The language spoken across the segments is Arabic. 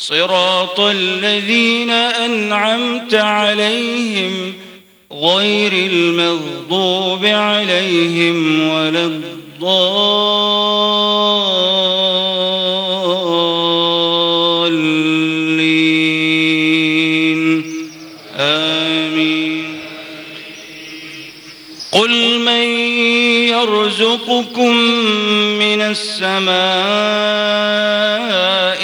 صراط الذين أنعمت عليهم غير المغضوب عليهم ولا الضالين. آمين. قل من يرزقكم من السماء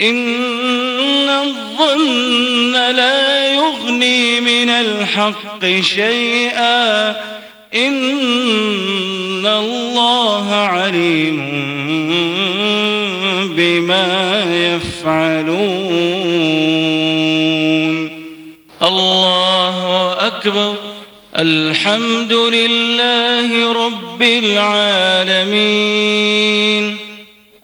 إن الظن لا يغني من الحق شيئا. إن الله عليم بما يفعلون. الله أكبر. الحمد لله رب العالمين.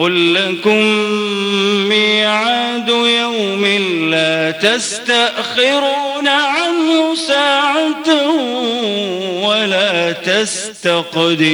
قل لكم ميعاد يوم لا تستأخرون عنه ساعة ولا تستقدمون.